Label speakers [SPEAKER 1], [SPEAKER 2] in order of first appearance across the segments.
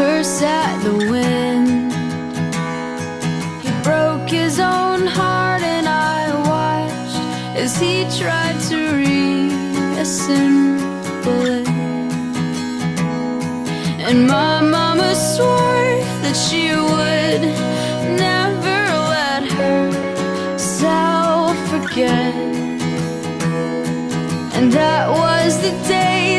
[SPEAKER 1] curse at the wind. He broke his own heart, and I watched as he tried to reassemble it. And my mama swore that she would never let herself forget. And that was the day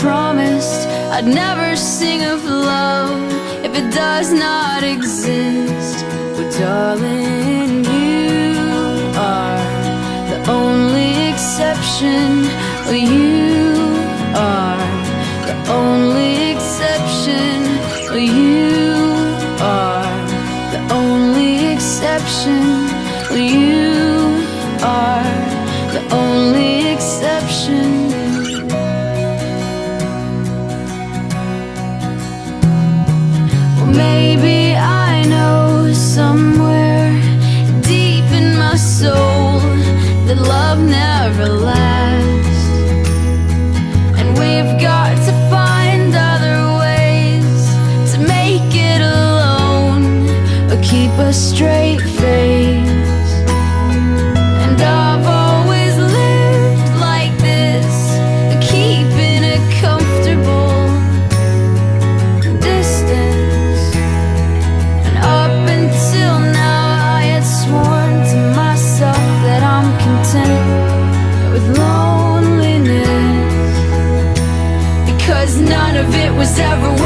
[SPEAKER 1] promised I'd never sing of love if it does not exist. But darling, you are the only exception. You are the only exception. You are the only exception. You it